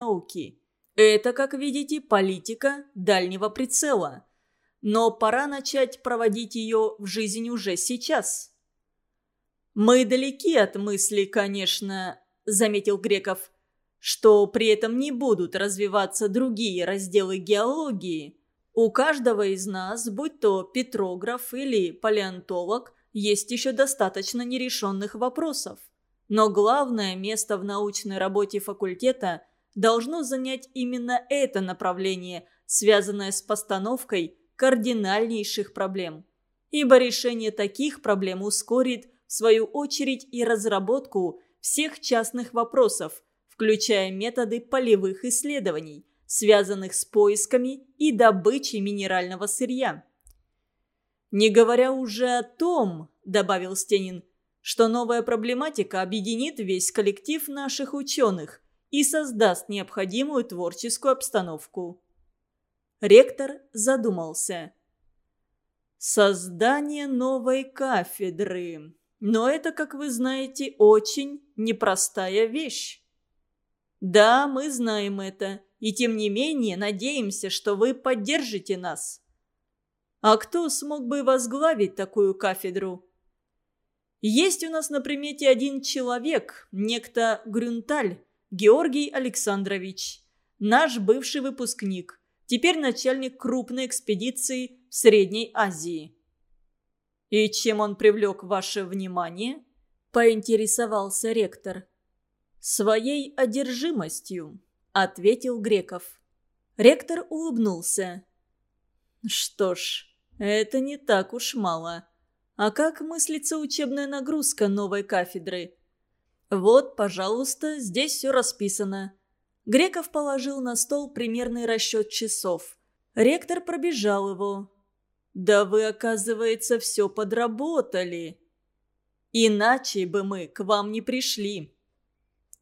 науки. Это, как видите, политика дальнего прицела. Но пора начать проводить ее в жизнь уже сейчас. «Мы далеки от мысли, конечно», — заметил Греков, «что при этом не будут развиваться другие разделы геологии. У каждого из нас, будь то петрограф или палеонтолог, есть еще достаточно нерешенных вопросов. Но главное место в научной работе факультета должно занять именно это направление, связанное с постановкой кардинальнейших проблем. Ибо решение таких проблем ускорит, в свою очередь, и разработку всех частных вопросов, включая методы полевых исследований, связанных с поисками и добычей минерального сырья. «Не говоря уже о том», – добавил Стенин, что новая проблематика объединит весь коллектив наших ученых и создаст необходимую творческую обстановку. Ректор задумался. Создание новой кафедры. Но это, как вы знаете, очень непростая вещь. Да, мы знаем это, и тем не менее надеемся, что вы поддержите нас. А кто смог бы возглавить такую кафедру? Есть у нас на примете один человек, некто Грюнталь, Георгий Александрович, наш бывший выпускник, теперь начальник крупной экспедиции в Средней Азии. «И чем он привлек ваше внимание?» – поинтересовался ректор. «Своей одержимостью», – ответил Греков. Ректор улыбнулся. «Что ж, это не так уж мало. А как мыслится учебная нагрузка новой кафедры? Вот, пожалуйста, здесь все расписано. Греков положил на стол примерный расчет часов. Ректор пробежал его. «Да вы, оказывается, все подработали. Иначе бы мы к вам не пришли».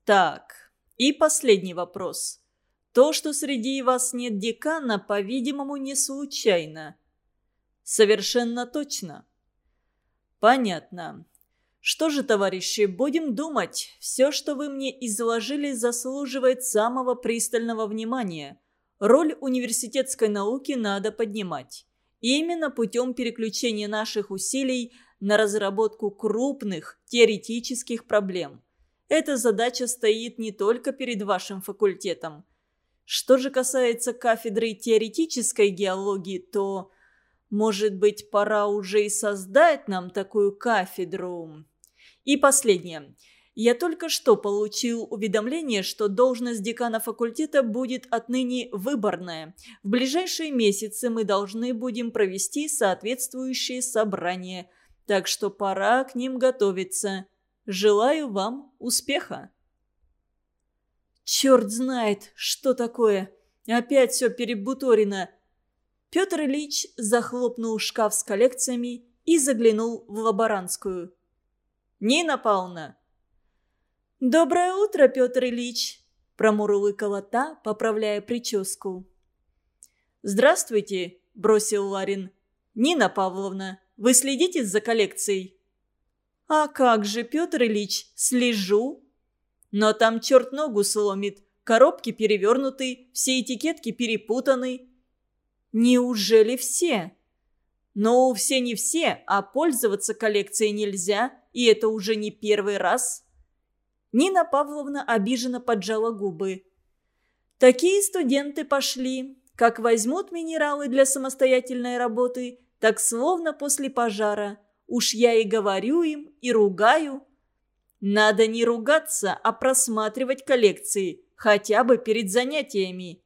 Так, и последний вопрос. То, что среди вас нет декана, по-видимому, не случайно. Совершенно точно. Понятно. Что же, товарищи, будем думать. Все, что вы мне изложили, заслуживает самого пристального внимания. Роль университетской науки надо поднимать. Именно путем переключения наших усилий на разработку крупных теоретических проблем. Эта задача стоит не только перед вашим факультетом. Что же касается кафедры теоретической геологии, то может быть, пора уже и создать нам такую кафедру? И последнее. Я только что получил уведомление, что должность декана факультета будет отныне выборная. В ближайшие месяцы мы должны будем провести соответствующие собрания. Так что пора к ним готовиться. Желаю вам успеха. Черт знает, что такое. Опять все перебуторено. Петр Ильич захлопнул шкаф с коллекциями и заглянул в лаборантскую. «Нина Павловна!» «Доброе утро, Петр Ильич!» – промурлыкала та, поправляя прическу. «Здравствуйте!» – бросил Ларин. «Нина Павловна, вы следите за коллекцией?» «А как же, Петр Ильич, слежу!» «Но там черт ногу сломит, коробки перевернуты, все этикетки перепутаны». Неужели все? Ну, все не все, а пользоваться коллекцией нельзя, и это уже не первый раз. Нина Павловна обиженно поджала губы. Такие студенты пошли. Как возьмут минералы для самостоятельной работы, так словно после пожара. Уж я и говорю им, и ругаю. Надо не ругаться, а просматривать коллекции, хотя бы перед занятиями.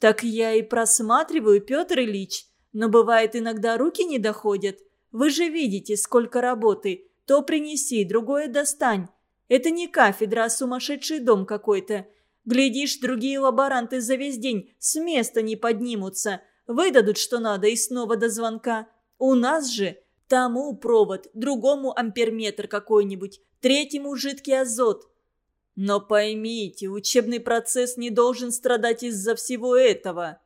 «Так я и просматриваю, Петр Ильич. Но бывает, иногда руки не доходят. Вы же видите, сколько работы. То принеси, другое достань. Это не кафедра, а сумасшедший дом какой-то. Глядишь, другие лаборанты за весь день с места не поднимутся. Выдадут, что надо, и снова до звонка. У нас же тому провод, другому амперметр какой-нибудь, третьему жидкий азот. Но поймите, учебный процесс не должен страдать из-за всего этого.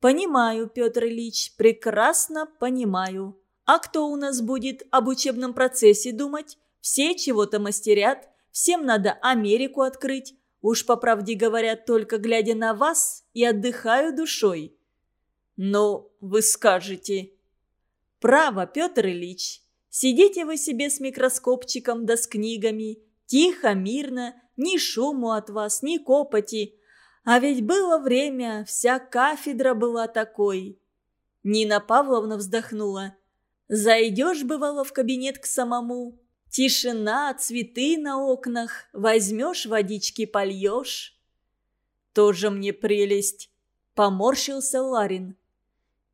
Понимаю, Петр Ильич, прекрасно понимаю. А кто у нас будет об учебном процессе думать? Все чего-то мастерят, всем надо Америку открыть. Уж по правде говоря, только глядя на вас и отдыхаю душой. Но вы скажете... Право, Петр Ильич, сидите вы себе с микроскопчиком да с книгами, тихо, мирно, ни шуму от вас, ни копоти. А ведь было время, вся кафедра была такой. Нина Павловна вздохнула. Зайдешь, бывало, в кабинет к самому. Тишина, цветы на окнах, возьмешь водички, польешь. Тоже мне прелесть. Поморщился Ларин.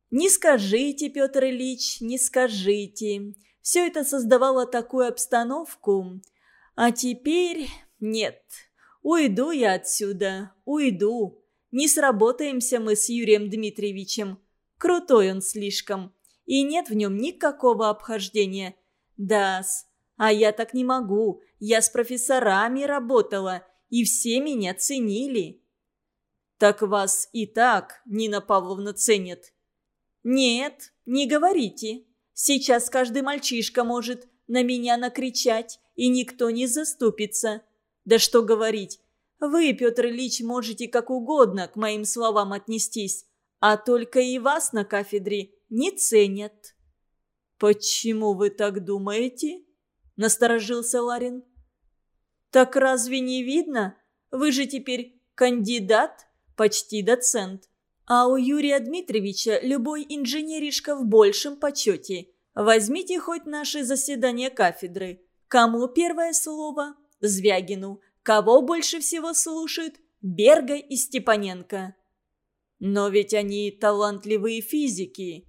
Не скажите, Петр Ильич, не скажите. Все это создавало такую обстановку. А теперь нет. Уйду я отсюда, уйду. Не сработаемся мы с Юрием Дмитриевичем. Крутой он слишком. И нет в нем никакого обхождения. Да-с, а я так не могу. Я с профессорами работала, и все меня ценили. Так вас и так Нина Павловна ценит. Нет, не говорите. Сейчас каждый мальчишка может на меня накричать, и никто не заступится. Да что говорить. Вы, Петр Ильич, можете как угодно к моим словам отнестись, а только и вас на кафедре не ценят». «Почему вы так думаете?» – насторожился Ларин. «Так разве не видно? Вы же теперь кандидат, почти доцент. А у Юрия Дмитриевича любой инженеришка в большем почете. Возьмите хоть наши заседания кафедры. Кому первое слово? Звягину. Кого больше всего слушают? Берга и Степаненко. Но ведь они талантливые физики.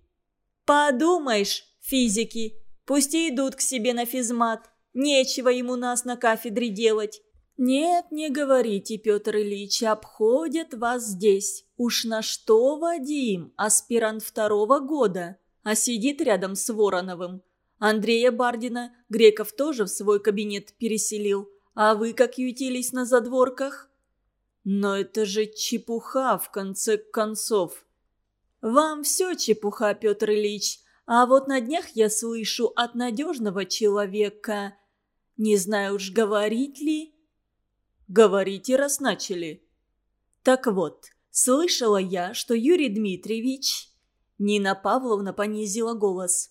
Подумаешь, физики. Пусть идут к себе на физмат. Нечего ему нас на кафедре делать. Нет, не говорите, Петр Ильич, обходят вас здесь. Уж на что Вадим, аспирант второго года, а сидит рядом с Вороновым. Андрея Бардина Греков тоже в свой кабинет переселил. А вы как ютились на задворках? Но это же чепуха, в конце концов. Вам все чепуха, Петр Ильич. А вот на днях я слышу от надежного человека. Не знаю уж, говорить ли. Говорите, раз начали. Так вот, слышала я, что Юрий Дмитриевич... Нина Павловна понизила голос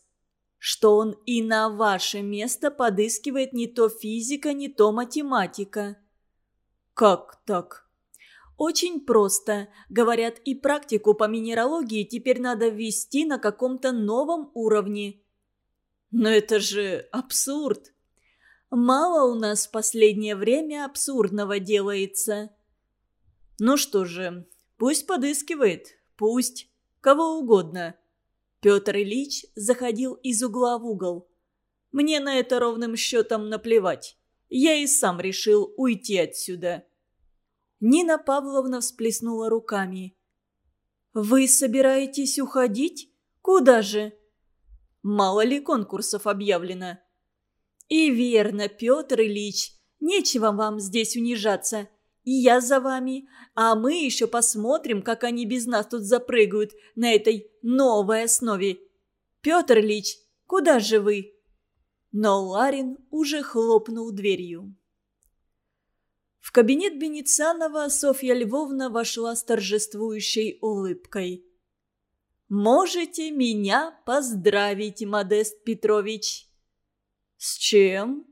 что он и на ваше место подыскивает не то физика, не то математика. Как так? Очень просто. Говорят, и практику по минералогии теперь надо ввести на каком-то новом уровне. Но это же абсурд. Мало у нас в последнее время абсурдного делается. Ну что же, пусть подыскивает, пусть, кого угодно. Петр Ильич заходил из угла в угол. «Мне на это ровным счетом наплевать. Я и сам решил уйти отсюда». Нина Павловна всплеснула руками. «Вы собираетесь уходить? Куда же?» «Мало ли конкурсов объявлено». «И верно, Петр Ильич, нечего вам здесь унижаться. И я за вами. А мы еще посмотрим, как они без нас тут запрыгают на этой новой основе. Петр Ильич, куда же вы?» Но Ларин уже хлопнул дверью. В кабинет Беницанова Софья Львовна вошла с торжествующей улыбкой. «Можете меня поздравить, Модест Петрович!» «С чем?»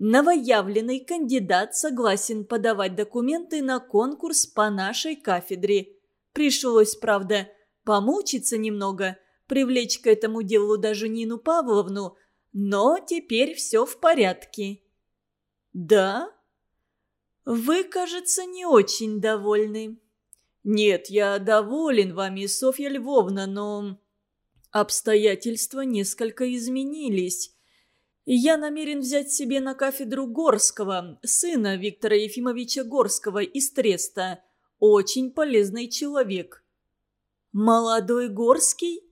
Новоявленный кандидат согласен подавать документы на конкурс по нашей кафедре. Пришлось, правда, помучиться немного, привлечь к этому делу даже Нину Павловну, но теперь все в порядке. Да? Вы, кажется, не очень довольны. Нет, я доволен вами, Софья Львовна, но... Обстоятельства несколько изменились. Я намерен взять себе на кафедру Горского, сына Виктора Ефимовича Горского из Треста. Очень полезный человек. Молодой Горский?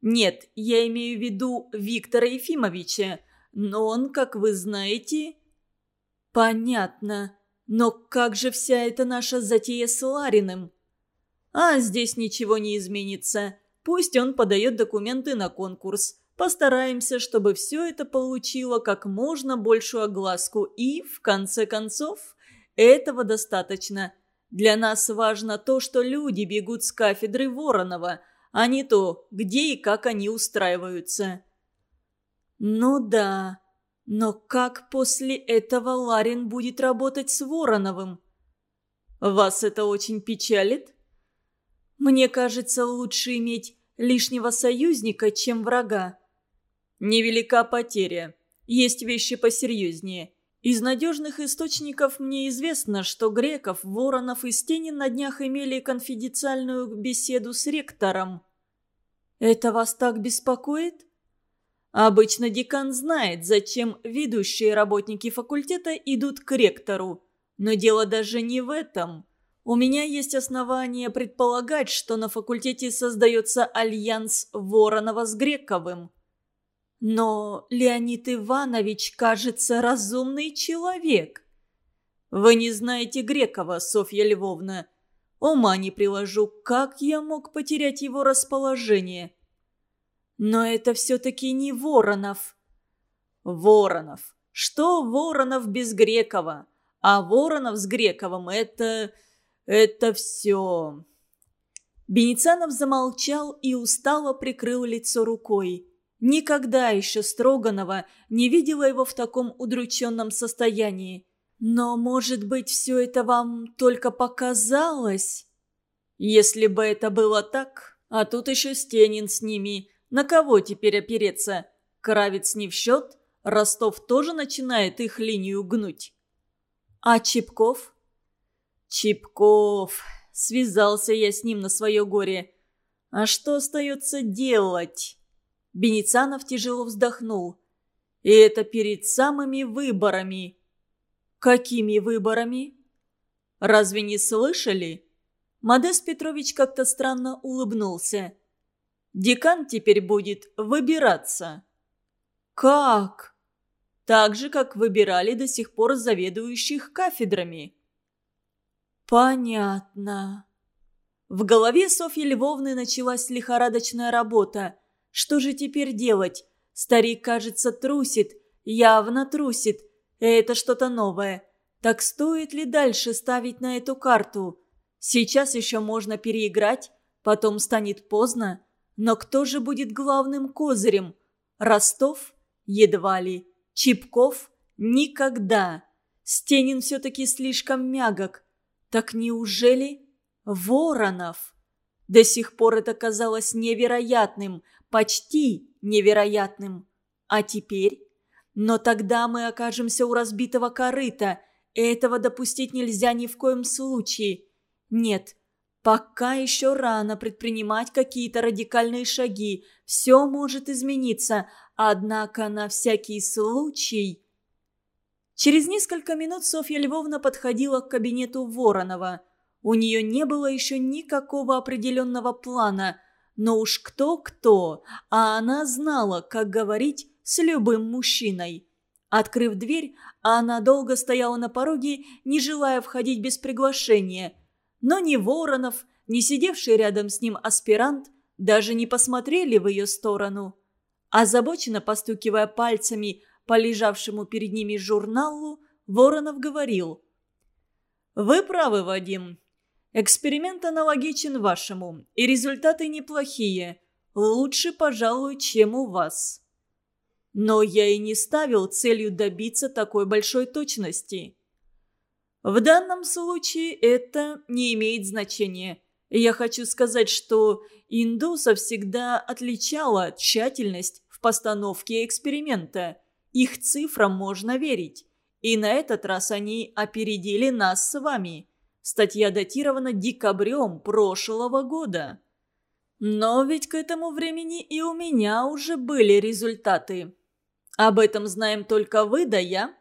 Нет, я имею в виду Виктора Ефимовича. Но он, как вы знаете... Понятно. Но как же вся эта наша затея с Лариным? А здесь ничего не изменится. Пусть он подает документы на конкурс. Постараемся, чтобы все это получило как можно большую огласку и, в конце концов, этого достаточно. Для нас важно то, что люди бегут с кафедры Воронова, а не то, где и как они устраиваются». «Ну да, но как после этого Ларин будет работать с Вороновым?» «Вас это очень печалит?» «Мне кажется, лучше иметь лишнего союзника, чем врага». «Невелика потеря. Есть вещи посерьезнее. Из надежных источников мне известно, что Греков, Воронов и Стенин на днях имели конфиденциальную беседу с ректором. Это вас так беспокоит? Обычно декан знает, зачем ведущие работники факультета идут к ректору. Но дело даже не в этом. У меня есть основания предполагать, что на факультете создается альянс Воронова с Грековым. Но Леонид Иванович, кажется, разумный человек. Вы не знаете Грекова, Софья Львовна. Ума не приложу, как я мог потерять его расположение. Но это все-таки не Воронов. Воронов. Что Воронов без Грекова? А Воронов с Грековым – это... это все. Беницанов замолчал и устало прикрыл лицо рукой. Никогда еще Строганова не видела его в таком удрученном состоянии. Но, может быть, все это вам только показалось? Если бы это было так, а тут еще Стенин с ними, на кого теперь опереться? Кравец не в счет, Ростов тоже начинает их линию гнуть. А Чипков? Чипков. Связался я с ним на свое горе. А что остается делать? Беницанов тяжело вздохнул. «И это перед самыми выборами». «Какими выборами?» «Разве не слышали?» Модест Петрович как-то странно улыбнулся. «Декан теперь будет выбираться». «Как?» «Так же, как выбирали до сих пор заведующих кафедрами». «Понятно». В голове Софьи Львовны началась лихорадочная работа – что же теперь делать? Старик, кажется, трусит, явно трусит. Это что-то новое. Так стоит ли дальше ставить на эту карту? Сейчас еще можно переиграть, потом станет поздно. Но кто же будет главным козырем? Ростов? Едва ли. Чипков? Никогда. Стенин все-таки слишком мягок. Так неужели Воронов? До сих пор это казалось невероятным – почти невероятным. А теперь? Но тогда мы окажемся у разбитого корыта. Этого допустить нельзя ни в коем случае. Нет, пока еще рано предпринимать какие-то радикальные шаги. Все может измениться, однако на всякий случай... Через несколько минут Софья Львовна подходила к кабинету Воронова. У нее не было еще никакого определенного плана – но уж кто-кто, а она знала, как говорить с любым мужчиной. Открыв дверь, она долго стояла на пороге, не желая входить без приглашения. Но ни Воронов, ни сидевший рядом с ним аспирант даже не посмотрели в ее сторону. Озабоченно постукивая пальцами по лежавшему перед ними журналу, Воронов говорил. «Вы правы, Вадим. Эксперимент аналогичен вашему, и результаты неплохие. Лучше, пожалуй, чем у вас. Но я и не ставил целью добиться такой большой точности. В данном случае это не имеет значения. Я хочу сказать, что индуса всегда отличала тщательность в постановке эксперимента. Их цифрам можно верить. И на этот раз они опередили нас с вами. Статья датирована декабрем прошлого года. Но ведь к этому времени и у меня уже были результаты. Об этом знаем только вы да я.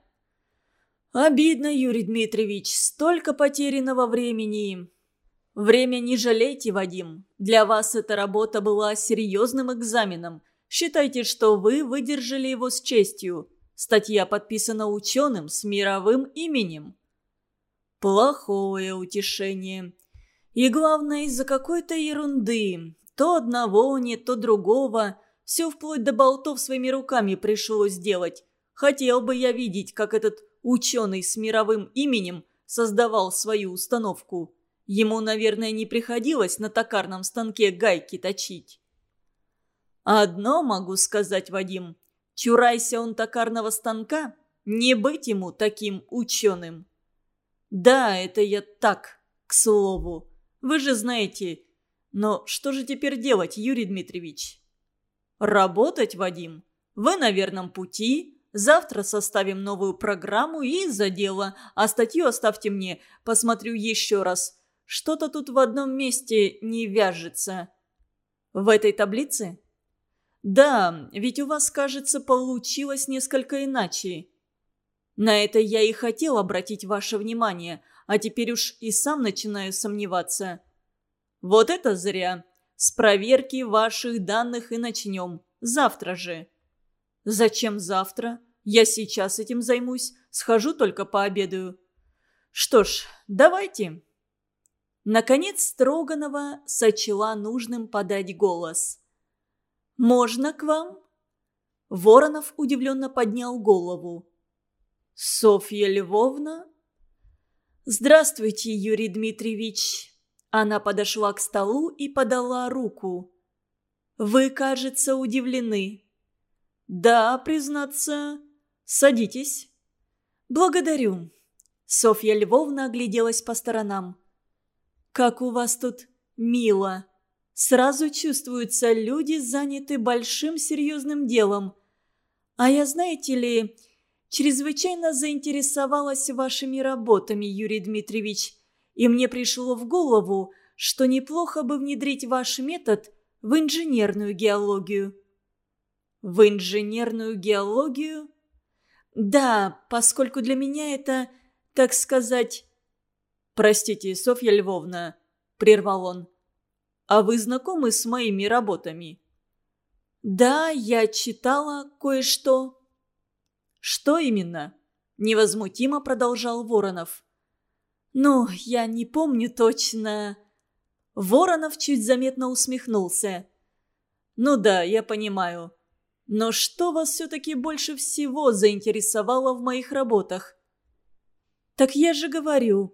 Обидно, Юрий Дмитриевич, столько потерянного времени. Время не жалейте, Вадим. Для вас эта работа была серьезным экзаменом. Считайте, что вы выдержали его с честью. Статья подписана ученым с мировым именем. Плохое утешение. И главное, из-за какой-то ерунды. То одного нет, то другого. Все вплоть до болтов своими руками пришлось сделать. Хотел бы я видеть, как этот ученый с мировым именем создавал свою установку. Ему, наверное, не приходилось на токарном станке гайки точить. Одно могу сказать, Вадим. Чурайся он токарного станка, не быть ему таким ученым. Да, это я так, к слову. Вы же знаете. Но что же теперь делать, Юрий Дмитриевич? Работать, Вадим. Вы на верном пути. Завтра составим новую программу и за дело. А статью оставьте мне, посмотрю еще раз. Что-то тут в одном месте не вяжется. В этой таблице? Да, ведь у вас, кажется, получилось несколько иначе. На это я и хотел обратить ваше внимание, а теперь уж и сам начинаю сомневаться. Вот это зря. С проверки ваших данных и начнем. Завтра же. Зачем завтра? Я сейчас этим займусь. Схожу только пообедаю. Что ж, давайте. Наконец Строганова сочла нужным подать голос. «Можно к вам?» Воронов удивленно поднял голову. «Софья Львовна?» «Здравствуйте, Юрий Дмитриевич!» Она подошла к столу и подала руку. «Вы, кажется, удивлены». «Да, признаться. Садитесь». «Благодарю». Софья Львовна огляделась по сторонам. «Как у вас тут мило!» Сразу чувствуются люди, заняты большим серьезным делом. А я, знаете ли, чрезвычайно заинтересовалась вашими работами, Юрий Дмитриевич, и мне пришло в голову, что неплохо бы внедрить ваш метод в инженерную геологию». «В инженерную геологию?» «Да, поскольку для меня это, так сказать...» «Простите, Софья Львовна», — прервал он. «А вы знакомы с моими работами?» «Да, я читала кое-что». «Что именно?» – невозмутимо продолжал Воронов. «Ну, я не помню точно...» Воронов чуть заметно усмехнулся. «Ну да, я понимаю. Но что вас все-таки больше всего заинтересовало в моих работах?» «Так я же говорю,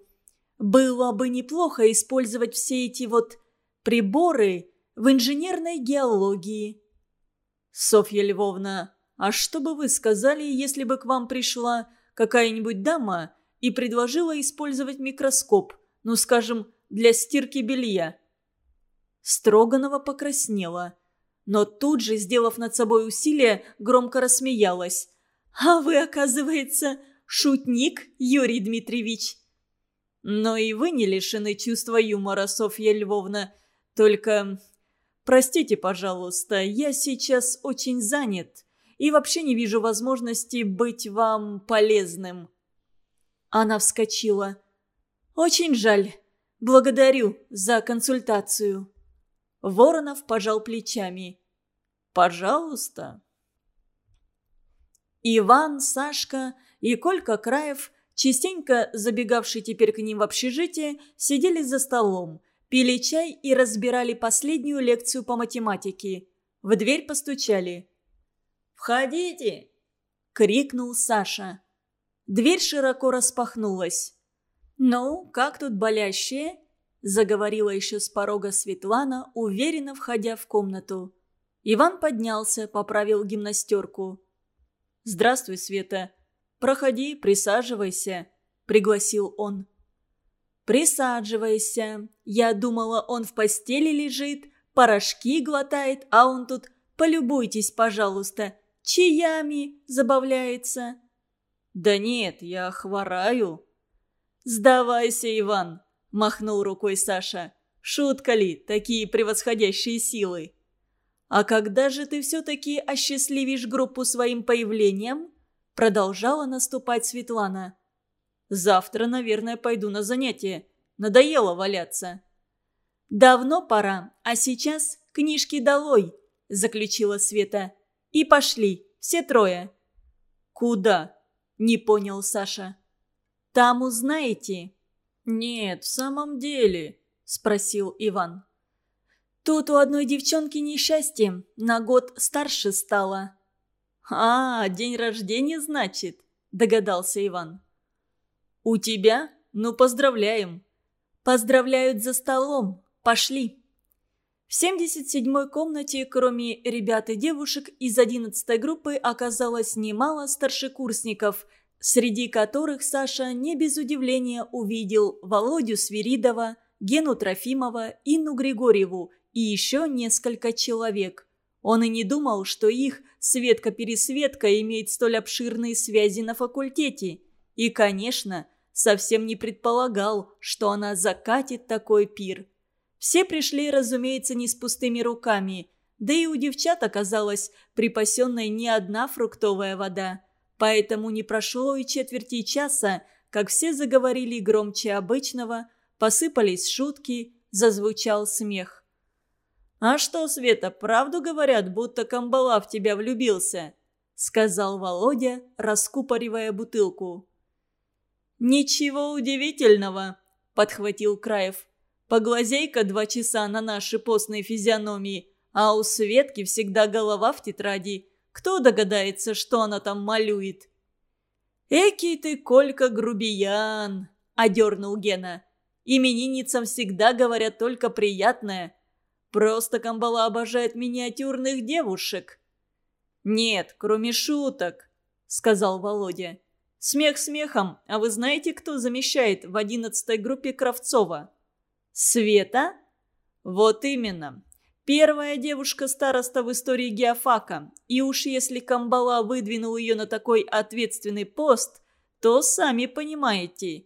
было бы неплохо использовать все эти вот приборы в инженерной геологии». «Софья Львовна, а что бы вы сказали, если бы к вам пришла какая-нибудь дама и предложила использовать микроскоп, ну, скажем, для стирки белья?» Строганова покраснела, но тут же, сделав над собой усилие, громко рассмеялась. «А вы, оказывается, шутник, Юрий Дмитриевич!» «Но и вы не лишены чувства юмора, Софья Львовна. Только, простите, пожалуйста, я сейчас очень занят и вообще не вижу возможности быть вам полезным». Она вскочила. «Очень жаль. Благодарю за консультацию». Воронов пожал плечами. «Пожалуйста». Иван, Сашка и Колька Краев, частенько забегавшие теперь к ним в общежитие, сидели за столом, пили чай и разбирали последнюю лекцию по математике. В дверь постучали. «Входите!» — крикнул Саша. Дверь широко распахнулась. «Ну, как тут болящие?» — заговорила еще с порога Светлана, уверенно входя в комнату. Иван поднялся, поправил гимнастерку. «Здравствуй, Света. Проходи, присаживайся», — пригласил он. «Присаживайся. Я думала, он в постели лежит, порошки глотает, а он тут... Полюбуйтесь, пожалуйста, чаями забавляется». «Да нет, я хвораю». «Сдавайся, Иван», – махнул рукой Саша. «Шутка ли, такие превосходящие силы?» «А когда же ты все-таки осчастливишь группу своим появлением?» Продолжала наступать Светлана. «Завтра, наверное, пойду на занятия. Надоело валяться». «Давно пора, а сейчас книжки долой», – заключила Света. «И пошли, все трое». «Куда?» – не понял Саша. «Там узнаете». «Нет, в самом деле», – спросил Иван. «Тут у одной девчонки несчастье, на год старше стала». «А, день рождения, значит?» – догадался Иван. «У тебя?» Ну, поздравляем». «Поздравляют за столом. Пошли». В 77-й комнате, кроме ребят и девушек, из 11-й группы оказалось немало старшекурсников, среди которых Саша не без удивления увидел Володю Свиридова, Гену Трофимова, Инну Григорьеву и еще несколько человек. Он и не думал, что их Светка-пересветка имеет столь обширные связи на факультете. И, конечно, совсем не предполагал, что она закатит такой пир. Все пришли, разумеется, не с пустыми руками, да и у девчат оказалась припасенная не одна фруктовая вода. Поэтому не прошло и четверти часа, как все заговорили громче обычного, посыпались шутки, зазвучал смех. «А что, Света, правду говорят, будто Камбала в тебя влюбился?» — сказал Володя, раскупоривая бутылку. «Ничего удивительного», — подхватил Краев. «Поглазей-ка два часа на наши постные физиономии, а у Светки всегда голова в тетради. Кто догадается, что она там малюет?» «Экий ты, Колька, грубиян!» – одернул Гена. «Именинницам всегда говорят только приятное. Просто Камбала обожает миниатюрных девушек». «Нет, кроме шуток», – сказал Володя. Смех смехом, а вы знаете, кто замещает в одиннадцатой группе Кравцова? Света? Вот именно. Первая девушка-староста в истории геофака. И уж если Камбала выдвинул ее на такой ответственный пост, то сами понимаете.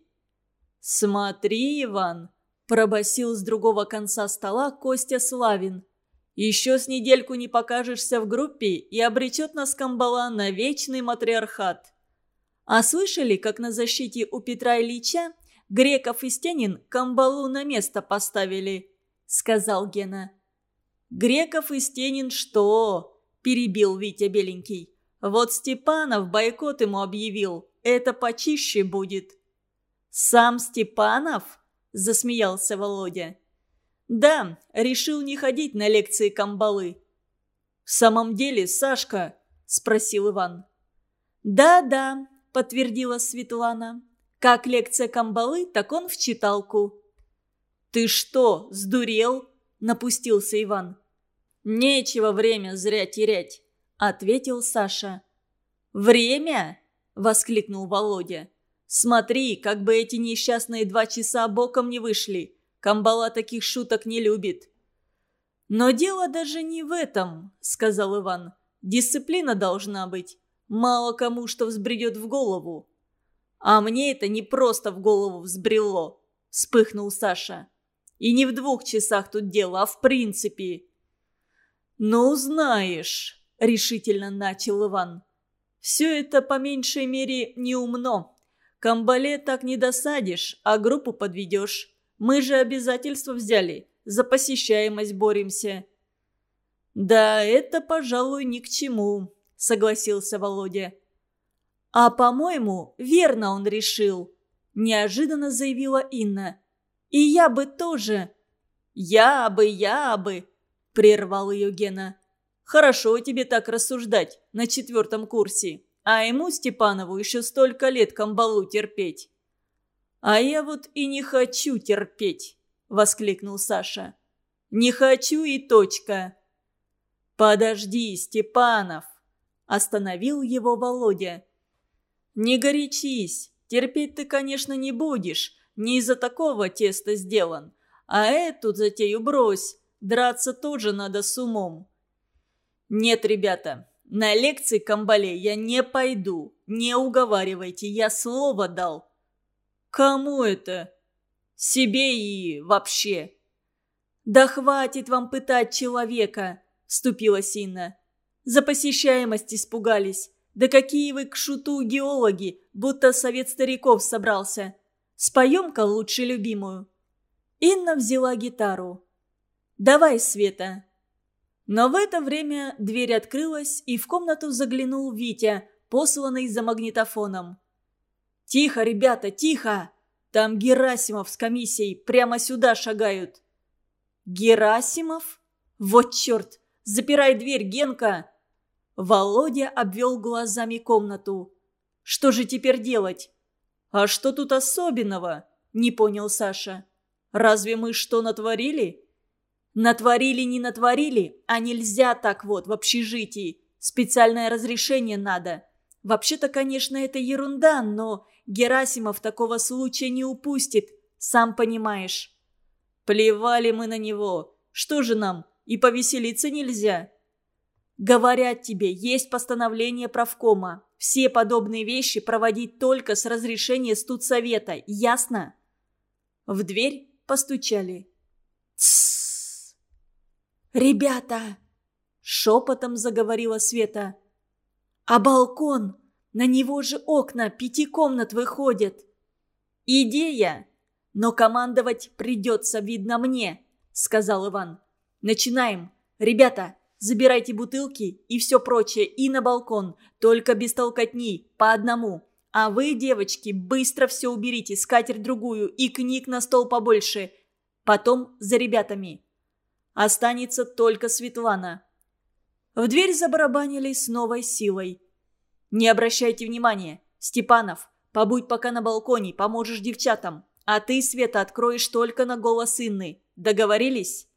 «Смотри, Иван!» – пробасил с другого конца стола Костя Славин. «Еще с недельку не покажешься в группе, и обречет нас Камбала на вечный матриархат». А слышали, как на защите у Петра Ильича Греков и Стенин Камбалу на место поставили?» – сказал Гена. «Греков и Стенин что?» – перебил Витя Беленький. «Вот Степанов бойкот ему объявил. Это почище будет». «Сам Степанов?» – засмеялся Володя. «Да, решил не ходить на лекции Камбалы». «В самом деле, Сашка?» – спросил Иван. «Да-да, подтвердила Светлана. «Как лекция Камбалы, так он в читалку». «Ты что, сдурел?» – напустился Иван. «Нечего время зря терять», – ответил Саша. «Время?» – воскликнул Володя. «Смотри, как бы эти несчастные два часа боком не вышли. Камбала таких шуток не любит». «Но дело даже не в этом», – сказал Иван. «Дисциплина должна быть. Мало кому что взбредет в голову. А мне это не просто в голову взбрело, вспыхнул Саша. И не в двух часах тут дело, а в принципе. Ну, знаешь, решительно начал Иван. Все это по меньшей мере неумно. Камбале так не досадишь, а группу подведешь. Мы же обязательства взяли, за посещаемость боремся. Да, это, пожалуй, ни к чему, – согласился Володя. «А, по-моему, верно он решил», – неожиданно заявила Инна. «И я бы тоже». «Я бы, я бы», – прервал ее Гена. «Хорошо тебе так рассуждать на четвертом курсе, а ему, Степанову, еще столько лет камбалу терпеть». «А я вот и не хочу терпеть», – воскликнул Саша. «Не хочу и точка». «Подожди, Степанов», Остановил его Володя. «Не горячись. Терпеть ты, конечно, не будешь. Не из-за такого теста сделан. А эту затею брось. Драться тоже надо с умом». «Нет, ребята, на лекции Камбале я не пойду. Не уговаривайте, я слово дал». «Кому это?» «Себе и вообще». «Да хватит вам пытать человека», – вступила Инна. За посещаемость испугались. Да какие вы к шуту геологи, будто совет стариков собрался. Споем-ка лучше любимую». Инна взяла гитару. «Давай, Света». Но в это время дверь открылась, и в комнату заглянул Витя, посланный за магнитофоном. «Тихо, ребята, тихо! Там Герасимов с комиссией прямо сюда шагают». «Герасимов? Вот черт! Запирай дверь, Генка!» Володя обвел глазами комнату. «Что же теперь делать?» «А что тут особенного?» не понял Саша. «Разве мы что натворили?» «Натворили, не натворили, а нельзя так вот в общежитии. Специальное разрешение надо. Вообще-то, конечно, это ерунда, но Герасимов такого случая не упустит, сам понимаешь». «Плевали мы на него. Что же нам, и повеселиться нельзя?» «Говорят тебе, есть постановление правкома. Все подобные вещи проводить только с разрешения студсовета, ясно?» В дверь постучали. «Тссс! Ребята!» – шепотом заговорила Света. «А балкон? На него же окна пяти комнат выходят!» «Идея! Но командовать придется, видно, мне!» – сказал Иван. «Начинаем! Ребята, забирайте бутылки и все прочее и на балкон, только без толкотни, по одному. А вы, девочки, быстро все уберите, скатерть другую и книг на стол побольше. Потом за ребятами. Останется только Светлана. В дверь забарабанили с новой силой. «Не обращайте внимания. Степанов, побудь пока на балконе, поможешь девчатам. А ты, Света, откроешь только на голос Инны. Договорились?»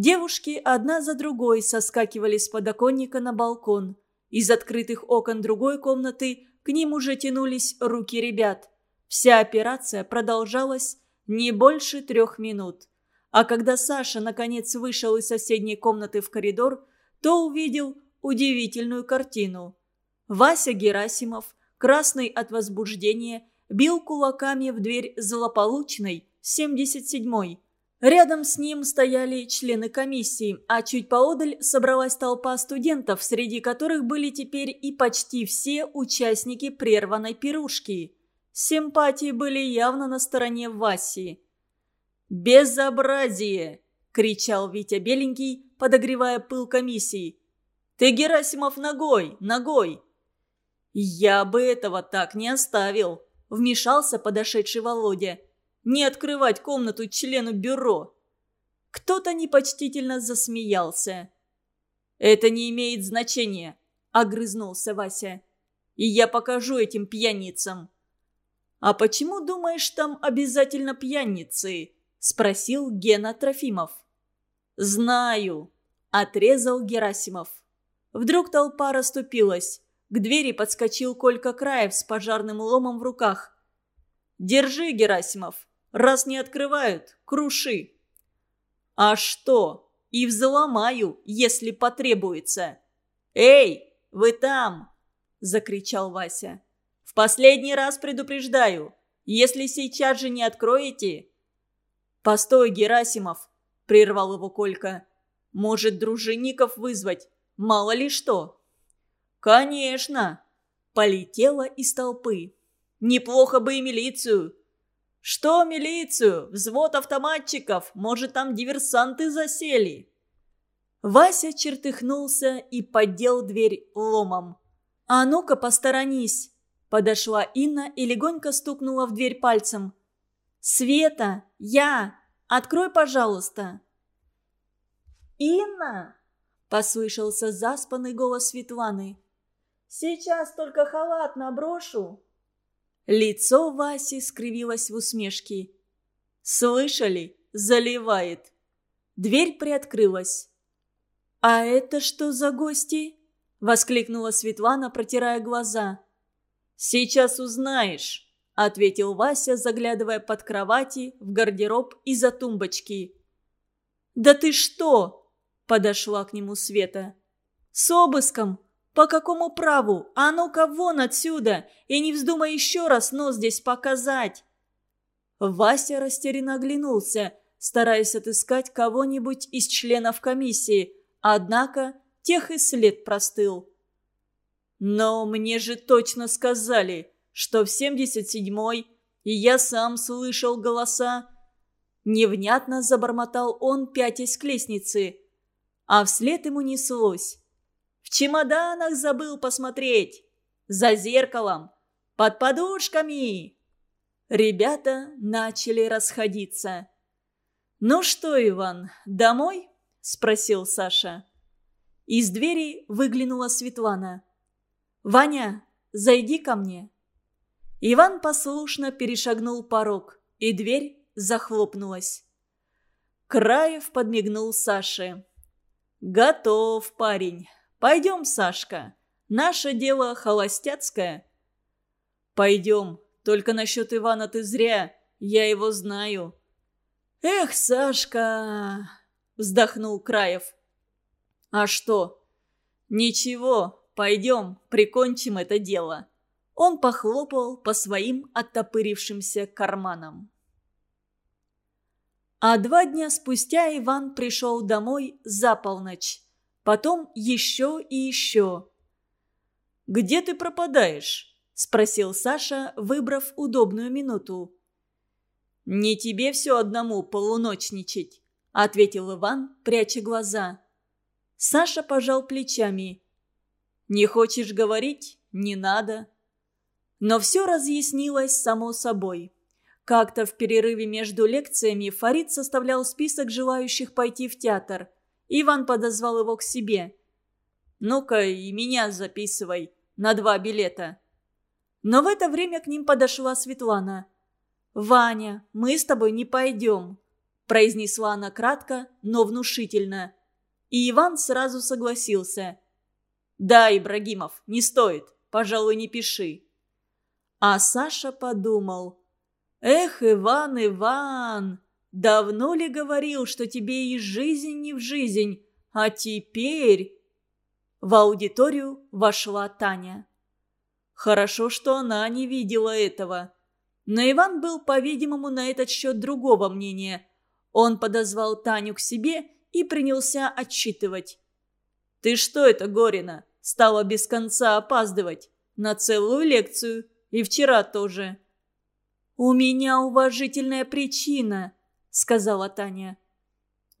Девушки одна за другой соскакивали с подоконника на балкон. Из открытых окон другой комнаты к ним уже тянулись руки ребят. Вся операция продолжалась не больше трех минут. А когда Саша наконец вышел из соседней комнаты в коридор, то увидел удивительную картину. Вася Герасимов, красный от возбуждения, бил кулаками в дверь злополучной 77-й. Рядом с ним стояли члены комиссии, а чуть поодаль собралась толпа студентов, среди которых были теперь и почти все участники прерванной пирушки. Симпатии были явно на стороне Васи. «Безобразие!» – кричал Витя Беленький, подогревая пыл комиссии. «Ты, Герасимов, ногой, ногой!» «Я бы этого так не оставил», – вмешался подошедший Володя не открывать комнату члену бюро. Кто-то непочтительно засмеялся. «Это не имеет значения», — огрызнулся Вася. «И я покажу этим пьяницам». «А почему, думаешь, там обязательно пьяницы?» — спросил Гена Трофимов. «Знаю», — отрезал Герасимов. Вдруг толпа расступилась. К двери подскочил Колька Краев с пожарным ломом в руках. «Держи, Герасимов, Раз не открывают, круши. А что? И взломаю, если потребуется. Эй, вы там! Закричал Вася. В последний раз предупреждаю. Если сейчас же не откроете... Постой, Герасимов, прервал его Колька. Может, дружинников вызвать? Мало ли что. Конечно. Полетела из толпы. Неплохо бы и милицию. «Что милицию? Взвод автоматчиков! Может, там диверсанты засели?» Вася чертыхнулся и поддел дверь ломом. «А ну-ка, посторонись!» Подошла Инна и легонько стукнула в дверь пальцем. «Света! Я! Открой, пожалуйста!» «Инна!» – послышался заспанный голос Светланы. «Сейчас только халат наброшу!» Лицо Васи скривилось в усмешке. «Слышали? Заливает!» Дверь приоткрылась. «А это что за гости?» – воскликнула Светлана, протирая глаза. «Сейчас узнаешь», – ответил Вася, заглядывая под кровати, в гардероб и за тумбочки. «Да ты что?» – подошла к нему Света. «С обыском!» «По какому праву? А ну-ка вон отсюда! И не вздумай еще раз нос здесь показать!» Вася растерянно оглянулся, стараясь отыскать кого-нибудь из членов комиссии, однако тех и след простыл. «Но мне же точно сказали, что в 77-й, и я сам слышал голоса...» Невнятно забормотал он, пятясь к лестнице, а вслед ему неслось. В чемоданах забыл посмотреть. За зеркалом. Под подушками. Ребята начали расходиться. «Ну что, Иван, домой?» – спросил Саша. Из двери выглянула Светлана. «Ваня, зайди ко мне». Иван послушно перешагнул порог. и дверь захлопнулась. Краев подмигнул Саше. «Готов, парень. Пойдем, Сашка. Наше дело холостяцкое». «Пойдем. Только насчет Ивана ты зря. Я его знаю». «Эх, Сашка!» – вздохнул Краев. «А что?» «Ничего, пойдем, прикончим это дело». Он похлопал по своим оттопырившимся карманам. А два дня спустя Иван пришел домой за полночь. Потом еще и еще. «Где ты пропадаешь?» – спросил Саша, выбрав удобную минуту. «Не тебе все одному полуночничать», – ответил Иван, пряча глаза. Саша пожал плечами. «Не хочешь говорить? Не надо». Но все разъяснилось само собой. Как-то в перерыве между лекциями Фарид составлял список желающих пойти в театр. Иван подозвал его к себе. «Ну-ка и меня записывай на два билета». Но в это время к ним подошла Светлана. «Ваня, мы с тобой не пойдем», – произнесла она кратко, но внушительно. И Иван сразу согласился. «Да, Ибрагимов, не стоит. Пожалуй, не пиши». А Саша подумал – «Эх, Иван, Иван, давно ли говорил, что тебе и жизнь не в жизнь, а теперь...» В аудиторию вошла Таня. Хорошо, что она не видела этого. Но Иван был, по-видимому, на этот счет другого мнения. Он подозвал Таню к себе и принялся отчитывать. «Ты что это, Горина, стала без конца опаздывать? На целую лекцию. И вчера тоже». «У меня уважительная причина», — сказала Таня.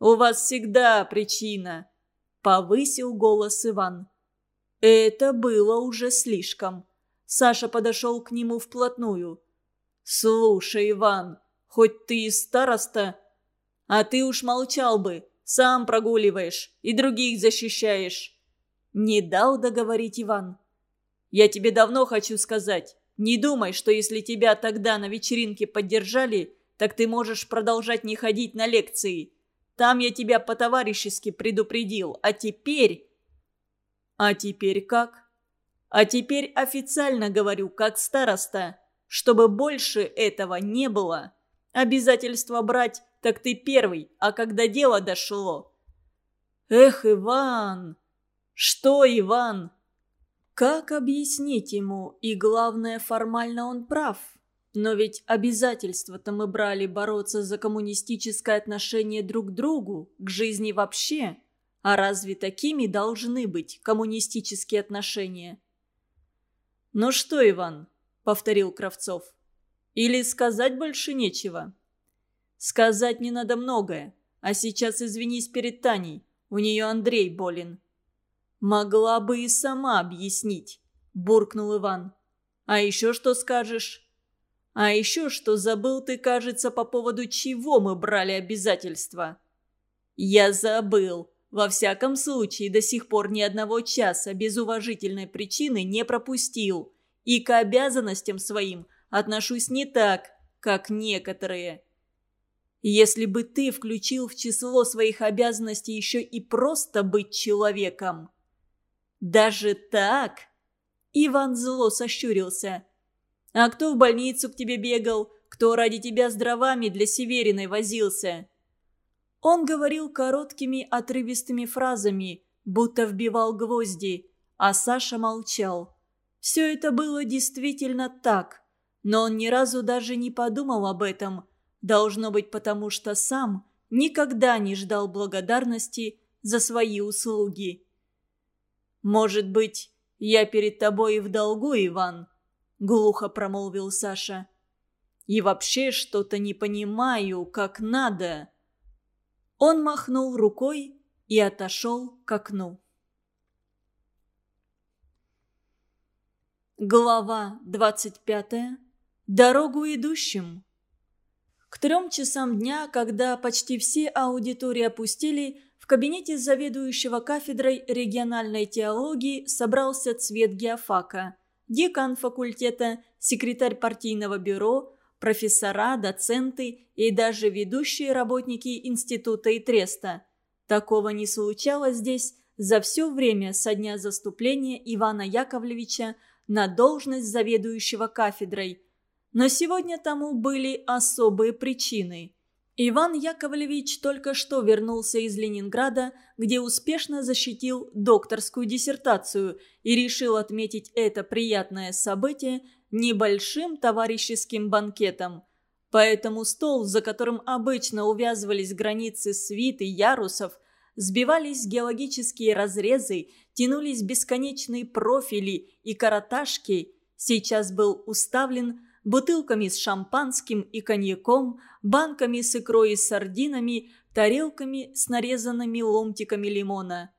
«У вас всегда причина», — повысил голос Иван. Это было уже слишком. Саша подошел к нему вплотную. «Слушай, Иван, хоть ты и староста, а ты уж молчал бы, сам прогуливаешь и других защищаешь». Не дал договорить Иван. «Я тебе давно хочу сказать. Не думай, что если тебя тогда на вечеринке поддержали, так ты можешь продолжать не ходить на лекции. Там я тебя по-товарищески предупредил, а теперь...» «А теперь как?» «А теперь официально говорю, как староста, чтобы больше этого не было. Обязательство брать, так ты первый, а когда дело дошло...» «Эх, Иван!» «Что, Иван?» Как объяснить ему, и главное, формально он прав? Но ведь обязательства-то мы брали бороться за коммунистическое отношение друг к другу, к жизни вообще. А разве такими должны быть коммунистические отношения? «Ну что, Иван?» — повторил Кравцов. «Или сказать больше нечего?» «Сказать не надо многое. А сейчас извинись перед Таней. У нее Андрей болен. «Могла бы и сама объяснить», – буркнул Иван. «А еще что скажешь?» «А еще что забыл ты, кажется, по поводу чего мы брали обязательства?» «Я забыл. Во всяком случае, до сих пор ни одного часа без уважительной причины не пропустил. И к обязанностям своим отношусь не так, как некоторые». «Если бы ты включил в число своих обязанностей еще и просто быть человеком», «Даже так?» Иван зло сощурился. «А кто в больницу к тебе бегал? Кто ради тебя с дровами для Севериной возился?» Он говорил короткими отрывистыми фразами, будто вбивал гвозди, а Саша молчал. Все это было действительно так, но он ни разу даже не подумал об этом. Должно быть потому, что сам никогда не ждал благодарности за свои услуги. «Может быть, я перед тобой в долгу, Иван?» — глухо промолвил Саша. «И вообще что-то не понимаю, как надо». Он махнул рукой и отошел к окну. Глава двадцать пятая. Дорогу идущим. К трем часам дня, когда почти все аудитории опустили, кабинете заведующего кафедрой региональной теологии собрался цвет геофака, декан факультета, секретарь партийного бюро, профессора, доценты и даже ведущие работники института и треста. Такого не случалось здесь за все время со дня заступления Ивана Яковлевича на должность заведующего кафедрой. Но сегодня тому были особые причины – Иван Яковлевич только что вернулся из Ленинграда, где успешно защитил докторскую диссертацию и решил отметить это приятное событие небольшим товарищеским банкетом. Поэтому стол, за которым обычно увязывались границы свиты ярусов, сбивались геологические разрезы, тянулись бесконечные профили и караташки, сейчас был уставлен бутылками с шампанским и коньяком, банками с икрой и сардинами, тарелками с нарезанными ломтиками лимона.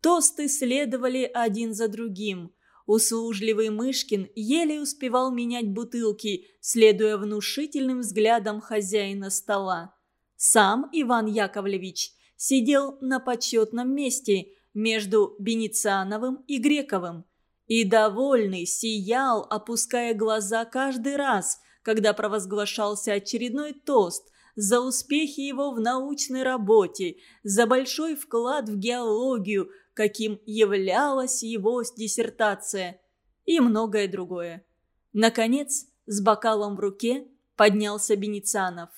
Тосты следовали один за другим. Услужливый Мышкин еле успевал менять бутылки, следуя внушительным взглядам хозяина стола. Сам Иван Яковлевич сидел на почетном месте между Беницановым и Грековым и довольный сиял, опуская глаза каждый раз, когда провозглашался очередной тост за успехи его в научной работе, за большой вклад в геологию, каким являлась его диссертация, и многое другое. Наконец, с бокалом в руке поднялся Беницанов.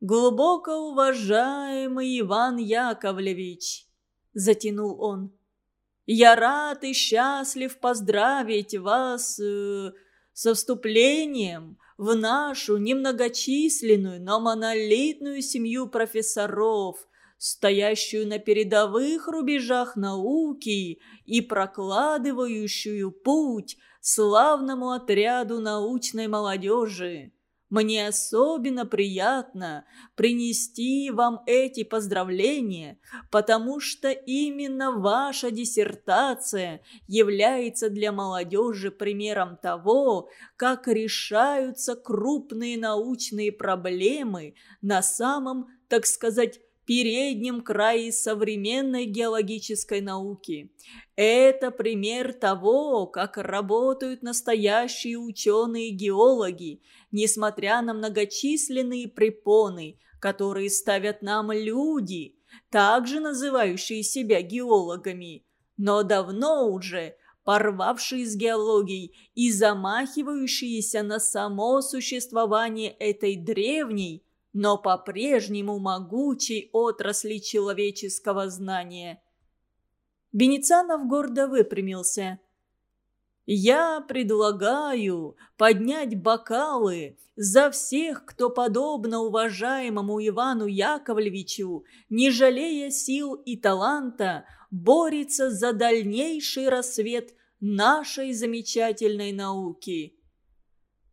«Глубоко уважаемый Иван Яковлевич!» – затянул он. Я рад и счастлив поздравить вас э, со вступлением в нашу немногочисленную, но монолитную семью профессоров, стоящую на передовых рубежах науки и прокладывающую путь славному отряду научной молодежи. Мне особенно приятно принести вам эти поздравления, потому что именно ваша диссертация является для молодежи примером того, как решаются крупные научные проблемы на самом, так сказать, переднем крае современной геологической науки. Это пример того, как работают настоящие ученые-геологи, несмотря на многочисленные препоны, которые ставят нам люди, также называющие себя геологами, но давно уже порвавшие с геологией и замахивающиеся на само существование этой древней, но по-прежнему могучей отрасли человеческого знания. Беницанов гордо выпрямился. «Я предлагаю поднять бокалы за всех, кто, подобно уважаемому Ивану Яковлевичу, не жалея сил и таланта, борется за дальнейший рассвет нашей замечательной науки».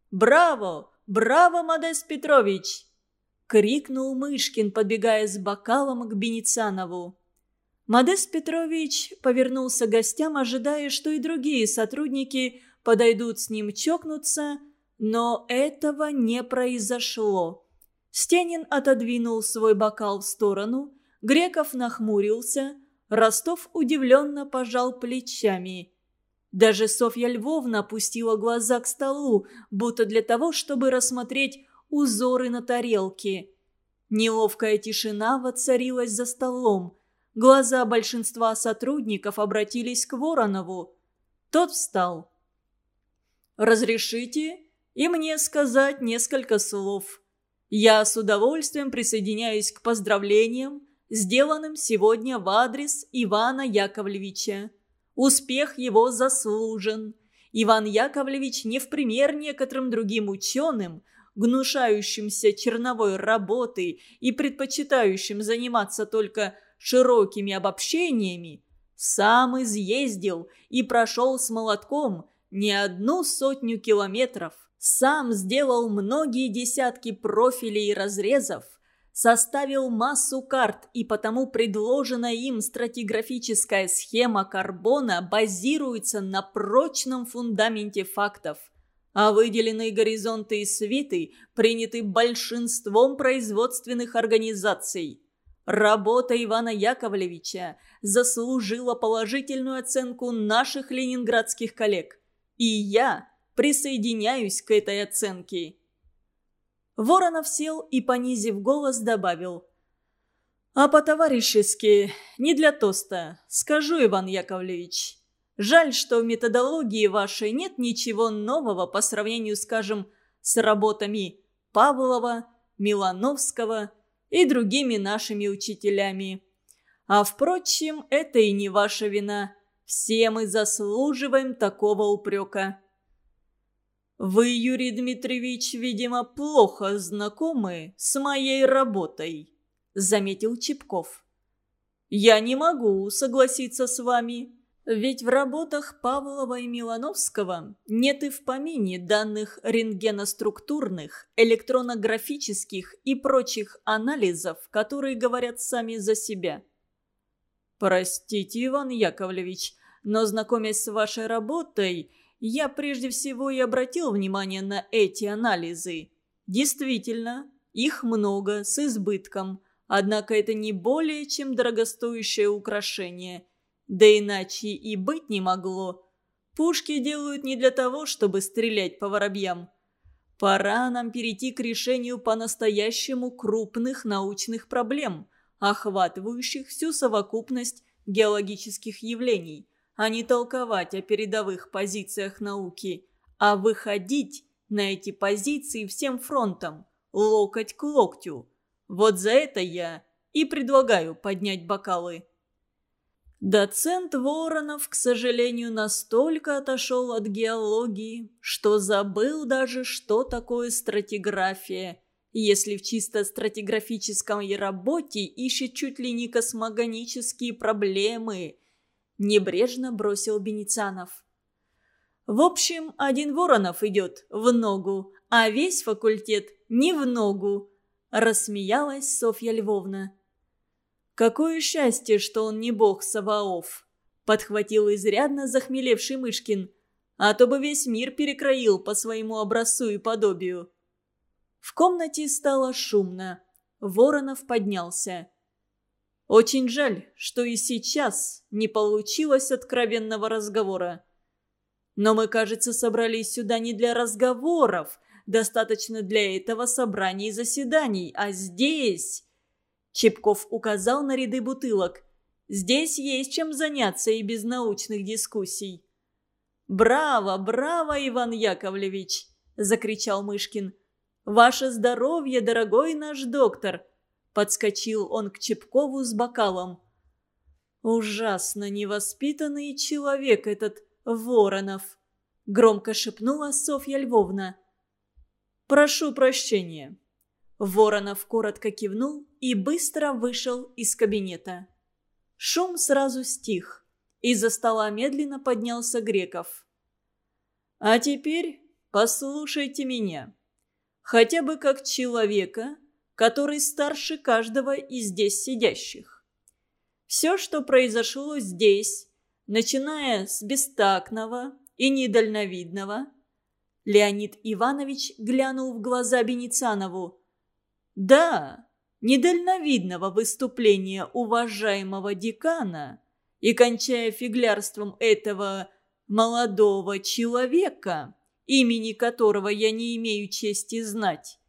«Браво! Браво, Модест Петрович!» — крикнул Мышкин, подбегая с бокалом к Беницанову. Модест Петрович повернулся к гостям, ожидая, что и другие сотрудники подойдут с ним чокнуться, но этого не произошло. Стенин отодвинул свой бокал в сторону, Греков нахмурился, Ростов удивленно пожал плечами. Даже Софья Львовна опустила глаза к столу, будто для того, чтобы рассмотреть узоры на тарелке. Неловкая тишина воцарилась за столом. Глаза большинства сотрудников обратились к Воронову. Тот встал. «Разрешите и мне сказать несколько слов. Я с удовольствием присоединяюсь к поздравлениям, сделанным сегодня в адрес Ивана Яковлевича. Успех его заслужен. Иван Яковлевич не в пример некоторым другим ученым – гнушающимся черновой работой и предпочитающим заниматься только широкими обобщениями, сам изъездил и прошел с молотком не одну сотню километров, сам сделал многие десятки профилей и разрезов, составил массу карт, и потому предложенная им стратиграфическая схема карбона базируется на прочном фундаменте фактов – а выделенные горизонты и свиты приняты большинством производственных организаций. Работа Ивана Яковлевича заслужила положительную оценку наших ленинградских коллег. И я присоединяюсь к этой оценке. Воронов сел и, понизив голос, добавил. «А по-товарищески, не для тоста, скажу, Иван Яковлевич. Жаль, что в методологии вашей нет ничего нового по сравнению, скажем, с работами Павлова, Милановского и другими нашими учителями. А впрочем, это и не ваша вина. Все мы заслуживаем такого упрека. Вы, Юрий Дмитриевич, видимо, плохо знакомы с моей работой, заметил Чепков. Я не могу согласиться с вами. Ведь в работах Павлова и Милановского нет и в помине данных рентгеноструктурных, электронографических и прочих анализов, которые говорят сами за себя. Простите, Иван Яковлевич, но знакомясь с вашей работой, я прежде всего и обратил внимание на эти анализы. Действительно, их много, с избытком, однако это не более чем дорогостоящее украшение – да иначе и быть не могло. Пушки делают не для того, чтобы стрелять по воробьям. Пора нам перейти к решению по-настоящему крупных научных проблем, охватывающих всю совокупность геологических явлений, а не толковать о передовых позициях науки, а выходить на эти позиции всем фронтом, локоть к локтю. Вот за это я и предлагаю поднять бокалы. Доцент Воронов, к сожалению, настолько отошел от геологии, что забыл даже, что такое стратиграфия, если в чисто стратиграфической работе ищет чуть ли не космогонические проблемы. Небрежно бросил Беницанов. В общем, один Воронов идет в ногу, а весь факультет не в ногу, рассмеялась Софья Львовна. «Какое счастье, что он не бог Саваоф!» – подхватил изрядно захмелевший Мышкин. «А то бы весь мир перекроил по своему образцу и подобию». В комнате стало шумно. Воронов поднялся. «Очень жаль, что и сейчас не получилось откровенного разговора. Но мы, кажется, собрались сюда не для разговоров, достаточно для этого собраний и заседаний, а здесь...» Чепков указал на ряды бутылок. «Здесь есть чем заняться и без научных дискуссий». «Браво, браво, Иван Яковлевич!» – закричал Мышкин. «Ваше здоровье, дорогой наш доктор!» – подскочил он к Чепкову с бокалом. «Ужасно невоспитанный человек этот Воронов!» – громко шепнула Софья Львовна. «Прошу прощения». Воронов коротко кивнул и быстро вышел из кабинета. Шум сразу стих. Из-за стола медленно поднялся Греков. «А теперь послушайте меня. Хотя бы как человека, который старше каждого из здесь сидящих. Все, что произошло здесь, начиная с бестактного и недальновидного, Леонид Иванович глянул в глаза Беницанову. «Да, недальновидного выступления уважаемого декана и кончая фиглярством этого молодого человека, имени которого я не имею чести знать,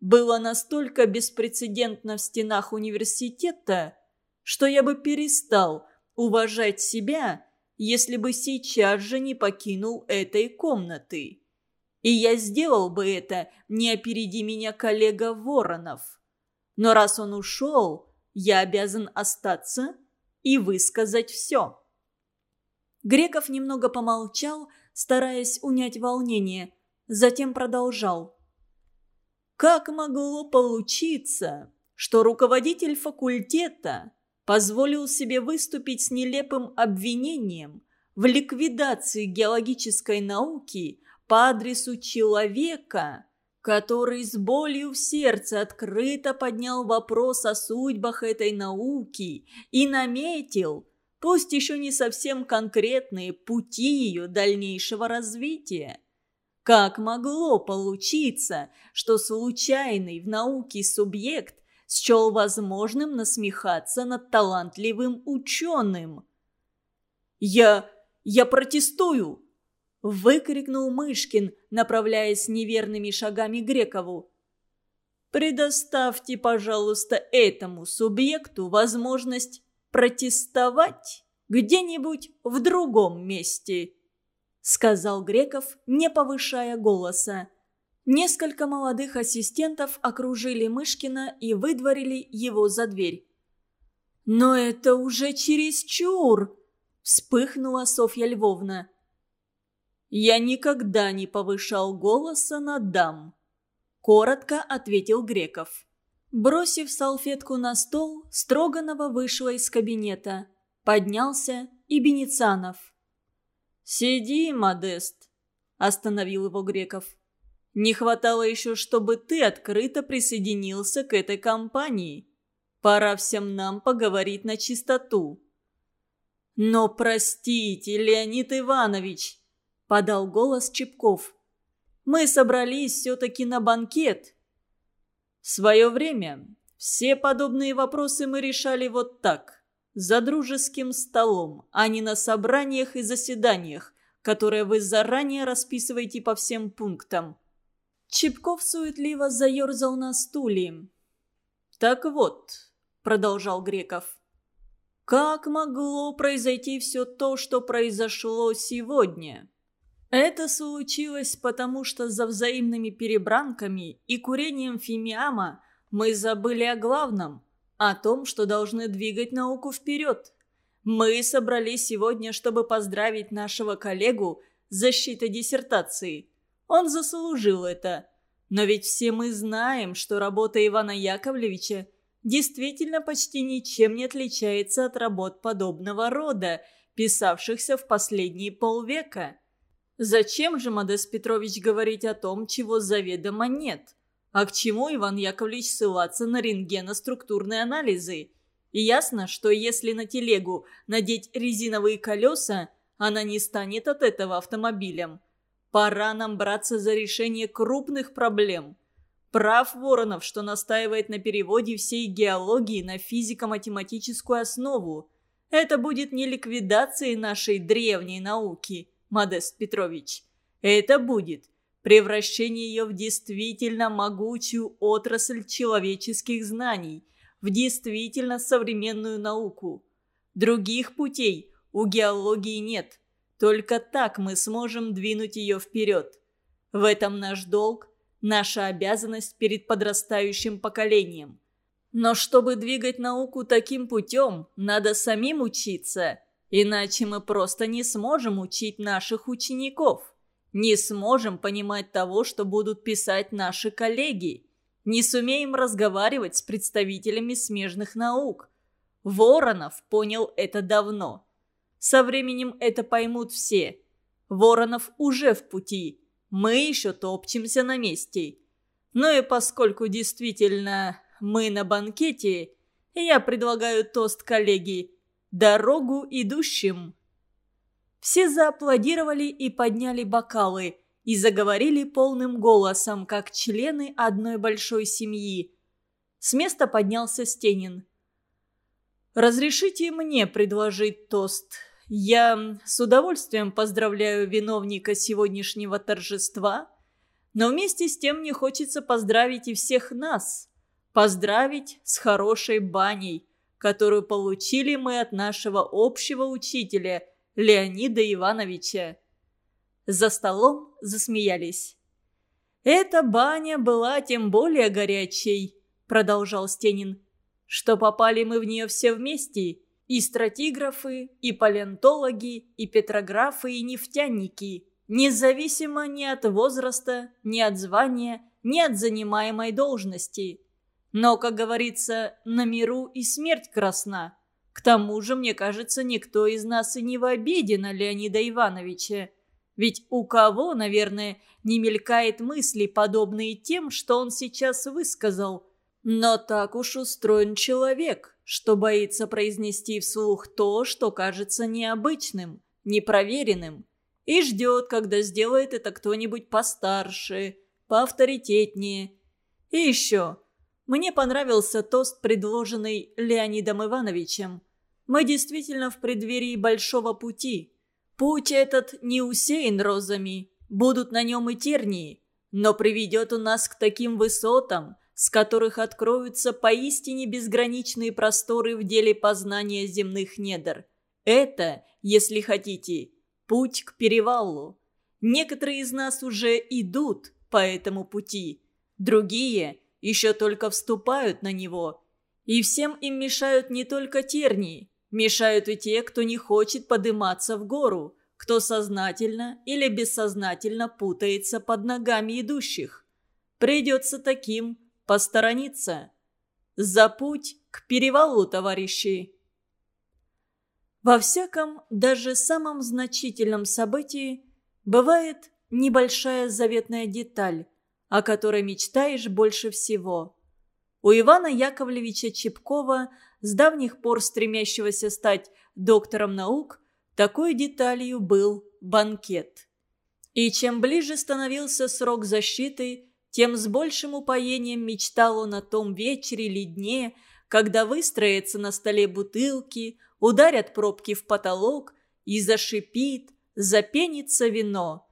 было настолько беспрецедентно в стенах университета, что я бы перестал уважать себя, если бы сейчас же не покинул этой комнаты. И я сделал бы это, не опереди меня коллега Воронов. Но раз он ушел, я обязан остаться и высказать все. Греков немного помолчал, стараясь унять волнение, затем продолжал. Как могло получиться, что руководитель факультета позволил себе выступить с нелепым обвинением в ликвидации геологической науки по адресу человека, который с болью в сердце открыто поднял вопрос о судьбах этой науки и наметил, пусть еще не совсем конкретные, пути ее дальнейшего развития. Как могло получиться, что случайный в науке субъект счел возможным насмехаться над талантливым ученым? «Я... я протестую!» Выкрикнул Мышкин, направляясь неверными шагами Грекову. Предоставьте, пожалуйста, этому субъекту возможность протестовать где-нибудь в другом месте», — сказал Греков, не повышая голоса. Несколько молодых ассистентов окружили Мышкина и выдворили его за дверь. «Но это уже чересчур!» – вспыхнула Софья Львовна. «Я никогда не повышал голоса на дам», – коротко ответил Греков. Бросив салфетку на стол, Строганова вышла из кабинета. Поднялся и Беницанов. «Сиди, Модест», – остановил его Греков. Не хватало еще, чтобы ты открыто присоединился к этой компании. Пора всем нам поговорить на чистоту». «Но простите, Леонид Иванович», — подал голос Чепков. «Мы собрались все-таки на банкет». В свое время все подобные вопросы мы решали вот так, за дружеским столом, а не на собраниях и заседаниях, которые вы заранее расписываете по всем пунктам. Чепков суетливо заерзал на стуле. «Так вот», — продолжал Греков, — «как могло произойти все то, что произошло сегодня?» Это случилось потому, что за взаимными перебранками и курением фимиама мы забыли о главном, о том, что должны двигать науку вперед. Мы собрались сегодня, чтобы поздравить нашего коллегу с защитой диссертации – он заслужил это. Но ведь все мы знаем, что работа Ивана Яковлевича действительно почти ничем не отличается от работ подобного рода, писавшихся в последние полвека. Зачем же, Модест Петрович, говорить о том, чего заведомо нет? А к чему Иван Яковлевич ссылаться на рентгеноструктурные анализы? И ясно, что если на телегу надеть резиновые колеса, она не станет от этого автомобилем. Пора нам браться за решение крупных проблем. Прав Воронов, что настаивает на переводе всей геологии на физико-математическую основу. Это будет не ликвидацией нашей древней науки, Модест Петрович. Это будет превращение ее в действительно могучую отрасль человеческих знаний, в действительно современную науку. Других путей у геологии нет – только так мы сможем двинуть ее вперед. В этом наш долг, наша обязанность перед подрастающим поколением. Но чтобы двигать науку таким путем, надо самим учиться, иначе мы просто не сможем учить наших учеников. Не сможем понимать того, что будут писать наши коллеги. Не сумеем разговаривать с представителями смежных наук. Воронов понял это давно. Со временем это поймут все. Воронов уже в пути. Мы еще топчемся на месте. Ну и поскольку действительно мы на банкете, я предлагаю тост коллеги «Дорогу идущим». Все зааплодировали и подняли бокалы, и заговорили полным голосом, как члены одной большой семьи. С места поднялся Стенин. «Разрешите мне предложить тост», я с удовольствием поздравляю виновника сегодняшнего торжества, но вместе с тем мне хочется поздравить и всех нас. Поздравить с хорошей баней, которую получили мы от нашего общего учителя Леонида Ивановича. За столом засмеялись. «Эта баня была тем более горячей», — продолжал Стенин, — «что попали мы в нее все вместе» И стратиграфы, и палеонтологи, и петрографы, и нефтяники. Независимо ни от возраста, ни от звания, ни от занимаемой должности. Но, как говорится, на миру и смерть красна. К тому же, мне кажется, никто из нас и не в обиде на Леонида Ивановича. Ведь у кого, наверное, не мелькает мысли, подобные тем, что он сейчас высказал. Но так уж устроен человек что боится произнести вслух то, что кажется необычным, непроверенным, и ждет, когда сделает это кто-нибудь постарше, поавторитетнее. И еще, мне понравился тост, предложенный Леонидом Ивановичем. Мы действительно в преддверии большого пути. Путь этот не усеян розами, будут на нем и тернии, но приведет у нас к таким высотам, с которых откроются поистине безграничные просторы в деле познания земных недр. Это, если хотите, путь к перевалу. Некоторые из нас уже идут по этому пути, другие еще только вступают на него. И всем им мешают не только тернии, мешают и те, кто не хочет подниматься в гору, кто сознательно или бессознательно путается под ногами идущих. Придется таким посторониться. За путь к перевалу, товарищи! Во всяком, даже самом значительном событии бывает небольшая заветная деталь, о которой мечтаешь больше всего. У Ивана Яковлевича Чепкова, с давних пор стремящегося стать доктором наук, такой деталью был банкет. И чем ближе становился срок защиты, тем с большим упоением мечтал он о том вечере или дне, когда выстроятся на столе бутылки, ударят пробки в потолок и зашипит, запенится вино.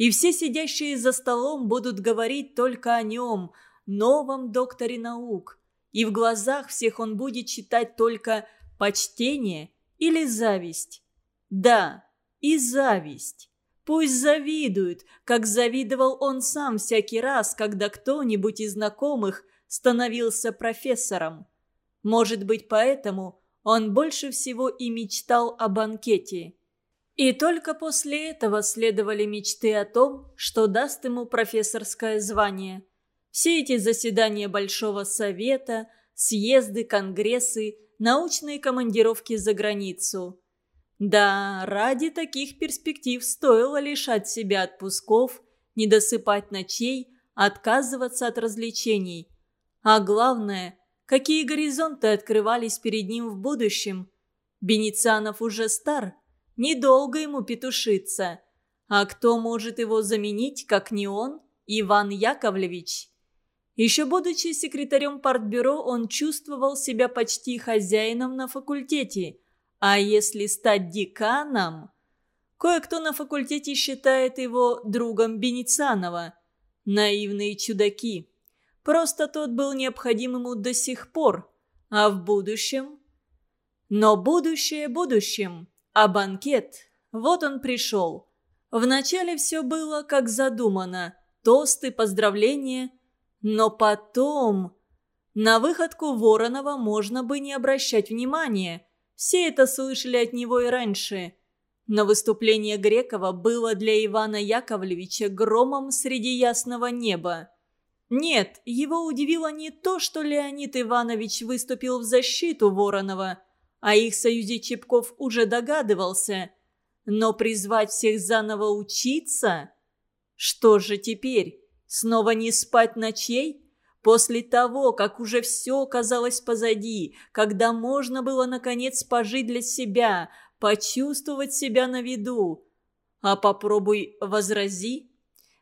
И все сидящие за столом будут говорить только о нем, новом докторе наук. И в глазах всех он будет читать только почтение или зависть. Да, и зависть. Пусть завидуют, как завидовал он сам всякий раз, когда кто-нибудь из знакомых становился профессором. Может быть, поэтому он больше всего и мечтал о банкете. И только после этого следовали мечты о том, что даст ему профессорское звание. Все эти заседания Большого Совета, съезды, конгрессы, научные командировки за границу. Да, ради таких перспектив стоило лишать себя отпусков, не досыпать ночей, отказываться от развлечений. А главное, какие горизонты открывались перед ним в будущем. Беницанов уже стар, недолго ему петушиться. А кто может его заменить, как не он, Иван Яковлевич? Еще будучи секретарем партбюро, он чувствовал себя почти хозяином на факультете – а если стать деканом? Кое-кто на факультете считает его другом Беницанова. Наивные чудаки. Просто тот был необходим ему до сих пор. А в будущем? Но будущее будущим. А банкет? Вот он пришел. Вначале все было как задумано. Тосты, поздравления. Но потом... На выходку Воронова можно бы не обращать внимания – все это слышали от него и раньше. Но выступление Грекова было для Ивана Яковлевича громом среди ясного неба. Нет, его удивило не то, что Леонид Иванович выступил в защиту Воронова, а их союзе Чепков уже догадывался. Но призвать всех заново учиться? Что же теперь? Снова не спать ночей? После того, как уже все оказалось позади, когда можно было, наконец, пожить для себя, почувствовать себя на виду. А попробуй возрази.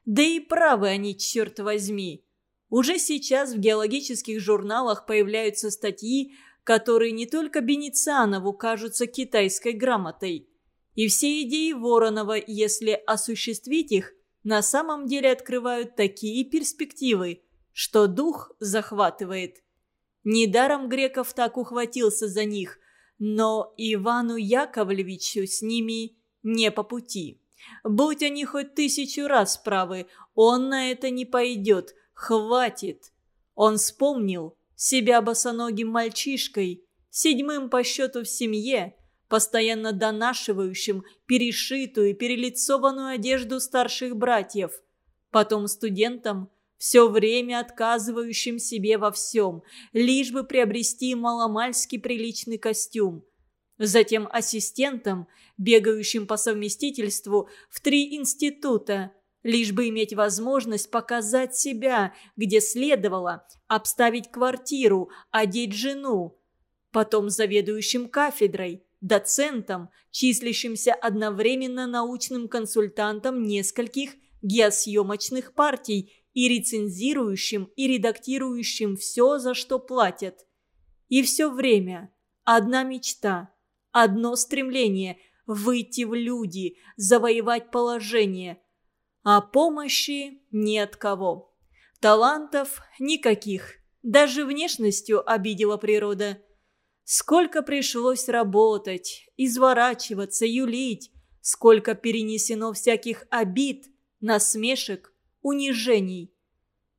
Да и правы они, черт возьми. Уже сейчас в геологических журналах появляются статьи, которые не только Беницанову кажутся китайской грамотой. И все идеи Воронова, если осуществить их, на самом деле открывают такие перспективы – что дух захватывает. Недаром Греков так ухватился за них, но Ивану Яковлевичу с ними не по пути. Будь они хоть тысячу раз правы, он на это не пойдет, хватит. Он вспомнил себя босоногим мальчишкой, седьмым по счету в семье, постоянно донашивающим перешитую и перелицованную одежду старших братьев, потом студентом, все время отказывающим себе во всем, лишь бы приобрести маломальски приличный костюм. Затем ассистентом, бегающим по совместительству в три института, лишь бы иметь возможность показать себя, где следовало, обставить квартиру, одеть жену. Потом заведующим кафедрой, доцентом, числящимся одновременно научным консультантом нескольких геосъемочных партий и рецензирующим, и редактирующим все, за что платят. И все время одна мечта, одно стремление – выйти в люди, завоевать положение. А помощи ни от кого. Талантов никаких. Даже внешностью обидела природа. Сколько пришлось работать, изворачиваться, юлить, сколько перенесено всяких обид, насмешек, унижений.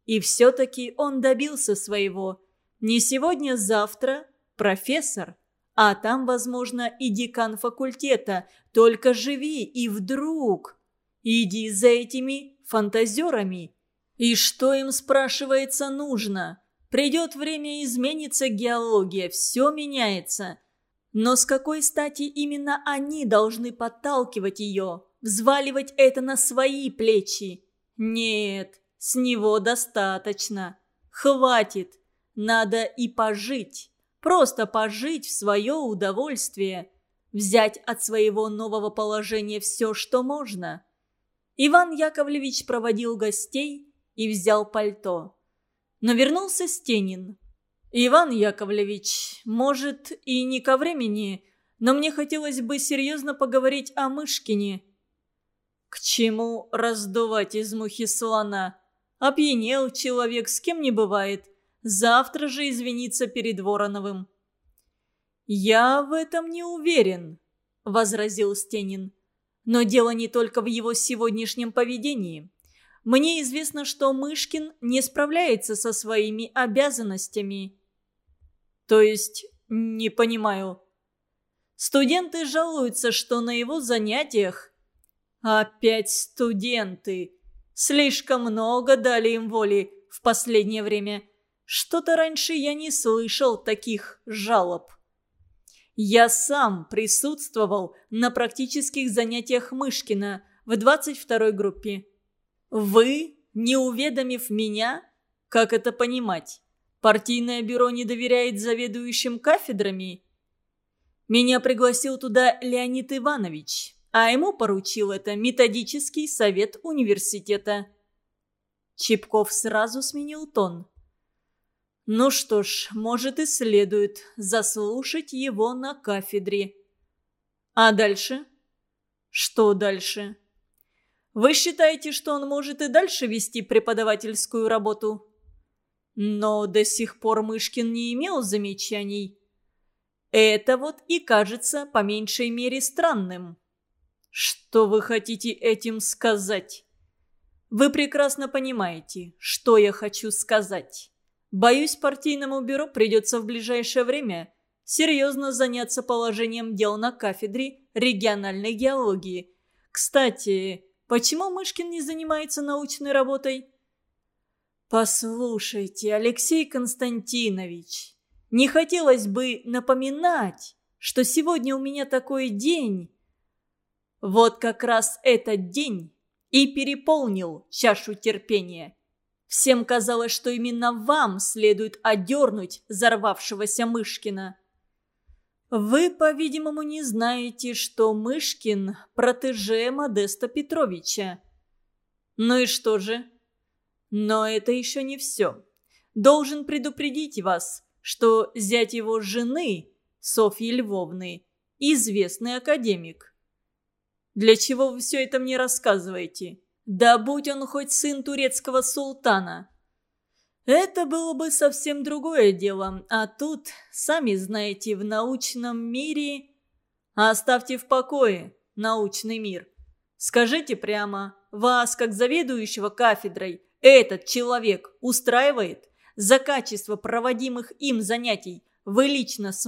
И все-таки он добился своего. Не сегодня-завтра профессор, а там, возможно, и декан факультета. Только живи, и вдруг... Иди за этими фантазерами. И что им, спрашивается, нужно? Придет время, изменится геология, все меняется. Но с какой стати именно они должны подталкивать ее, взваливать это на свои плечи? Нет, с него достаточно. Хватит. Надо и пожить. Просто пожить в свое удовольствие. Взять от своего нового положения все, что можно. Иван Яковлевич проводил гостей и взял пальто. Но вернулся Стенин. «Иван Яковлевич, может, и не ко времени, но мне хотелось бы серьезно поговорить о Мышкине». «К чему раздувать из мухи слона? Опьянел человек, с кем не бывает. Завтра же извиниться перед Вороновым». «Я в этом не уверен», — возразил Стенин. «Но дело не только в его сегодняшнем поведении. Мне известно, что Мышкин не справляется со своими обязанностями». «То есть, не понимаю». «Студенты жалуются, что на его занятиях...» «Опять студенты!» Слишком много дали им воли в последнее время. Что-то раньше я не слышал таких жалоб. Я сам присутствовал на практических занятиях Мышкина в 22-й группе. Вы, не уведомив меня, как это понимать? Партийное бюро не доверяет заведующим кафедрами? Меня пригласил туда Леонид Иванович, а ему поручил это методический совет университета. Чепков сразу сменил тон. Ну что ж, может и следует заслушать его на кафедре. А дальше? Что дальше? Вы считаете, что он может и дальше вести преподавательскую работу? Но до сих пор Мышкин не имел замечаний. Это вот и кажется по меньшей мере странным. Что вы хотите этим сказать? Вы прекрасно понимаете, что я хочу сказать. Боюсь, партийному бюро придется в ближайшее время серьезно заняться положением дел на кафедре региональной геологии. Кстати, почему Мышкин не занимается научной работой? Послушайте, Алексей Константинович, не хотелось бы напоминать, что сегодня у меня такой день. Вот как раз этот день и переполнил чашу терпения. Всем казалось, что именно вам следует одернуть взорвавшегося Мышкина. Вы, по-видимому, не знаете, что Мышкин – протеже Модеста Петровича. Ну и что же? Но это еще не все. Должен предупредить вас, что зять его жены, Софьи Львовны, известный академик. Для чего вы все это мне рассказываете? Да будь он хоть сын турецкого султана. Это было бы совсем другое дело, а тут, сами знаете, в научном мире... Оставьте в покое научный мир. Скажите прямо, вас, как заведующего кафедрой, этот человек устраивает? За качество проводимых им занятий вы лично сможете